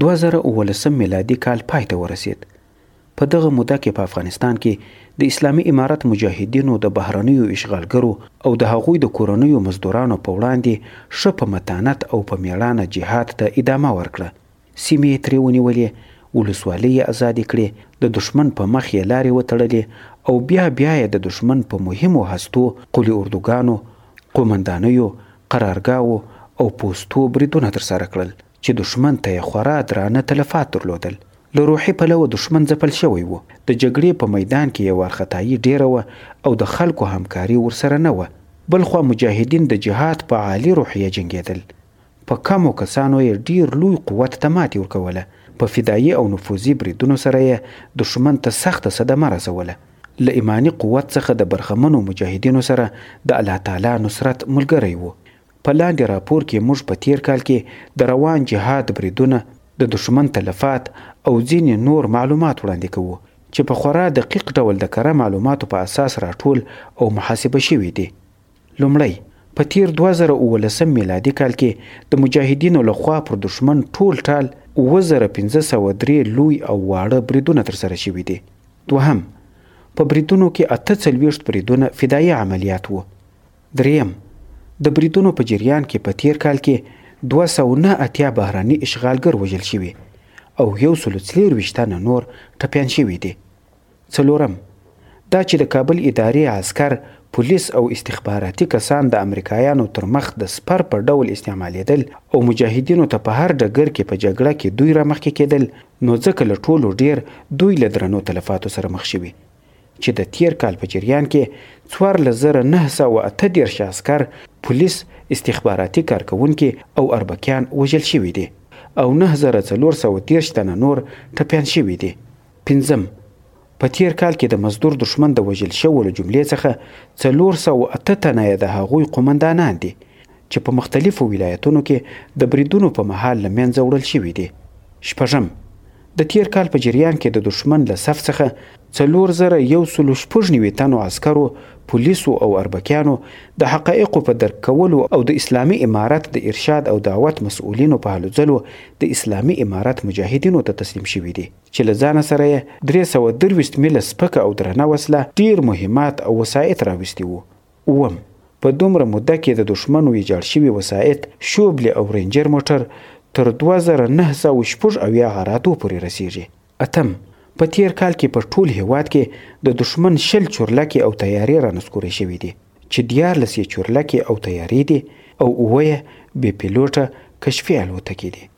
دوه زره اوولسم میلادي کال پای ته ورسېد. په دغه موده کې په افغانستان کې د اسلامي امارت مجاهدینو د بهرنیو اشغالګرو او د هغوی د کورنیو مزدورانو په وړاندې ښه په متانت او په مېړانه جهاد ته ادامه ورکړه، سیمې یې ترې ونیولې، ولسوالۍ یې ازادې کړې، د دښمن په مخ یې لارې وتړلې او بیا بیا یې د دښمن په مهمو هستو، قول اردوګانو، قومندانیو، قرارګاوو او پوستو بریدونه ترسره کړل. چې دښمن ته یې خورا درانه تلفات درلودل، له روحي پلوه دښمن ځپل شوی و، د جګړې په میدان کې یې وارخطايي ډېره وه او د خلکو همکاري ورسره نه وه، بل خوا مجاهدین د جهاد په عالي روحیه جنګېدل، په کمو کسانو یې ډېر لوی قوت ته ماتې ورکوله، په فدايي او نفوذي بریدونو سره یې دښمن ته سخته صدمه رسوله، له ایماني قوت څخه د برخمنو مجاهدینو سره د الله تعالی نصرت ملګری و، په لاندې راپور کې موږ په تېر کال کې د روان جهاد بریدونه، د دښمن تلفات او ځینې نور معلومات وړاندې کوو چې په خورا دقیق ډول د کره معلوماتو په اساس راټول او محاسبه شوي دي. لومړی، په تېر دوه زره اوولسم میلادي کال کې د مجاهدینو له خوا پر دښمن ټول ټال اووه زره پنځه سوه درې لوی او واړه بریدونه ترسره شوي دي. دوهم، په بریدونو کې اته څلوېښت بریدونه فدایي عملیات وو. دریم، د بریدونو په جریان کې په تیر کال کې دوه سوه نه اتیا بهرني اشغالګر وژل شوي او یو سلو څلېرویشت تنه نور ټپیان شوي دي. څلورم، دا چې د کابل اداري عسکر، پولیس او استخباراتي کسان د امریکایانو تر مخ د سپر په ډول استعمالېدل او مجاهدینو ته په هر ډګر کې په جګړه کې دوی رامخکې کېدل، نو ځکه له ټولو ډېر دوی له درنو تلفاتو سره مخ شوي. چې د تېر کال په جریان کې څوارلس زره نهه سوه اته دېرش عسکر، پولیس، استخباراتي کارکوونکي او اربکیان وژل شوي دي او نهه زره څلور سوه دېرش تنه نور ټپیان شوي دي. پنځم، په تېر کال کې د مزدور دښمن د وژل شوو له جملې څخه څلور سوه اته تنه یې د هغوی قومندانان دي چې په مختلفو ولایتونو کې د بریدونو په مهال له منځه وړل شوي دي. شپږم، د تېر کال په جریان کې د دښمن له صف څخه څلور زره یو سل او شپږ نوي تنو عسکرو، پولیسو او اربکیانو د حقایقو په درک کولو او د اسلامي امارت د ارشاد او دعوت مسؤلینو په هلو ځلو د اسلامي امارت مجاهدینو ته تسلیم شوي دي چې له ځانه سره یې درې سوه درویشت مله سپکه او درنه وسله، ډېر مهمات او وسایط راوستي وو. اووم، په دومره موده کې د دښمن ویجاړ شوي وسایط، شوبلې او رینجر موټر تر دوه زره نهه سوه شپږ اویا غراتو پورې رسېږي. اتم، په تېر کال کې په ټول هېواد کې د دښمن شل چورلکې او طیارې رانسکورې شوې دي، چې دیارلس یې چورلکې او طیارې دي او اووه یې بې پیلوټه کشفي الوتکې دي.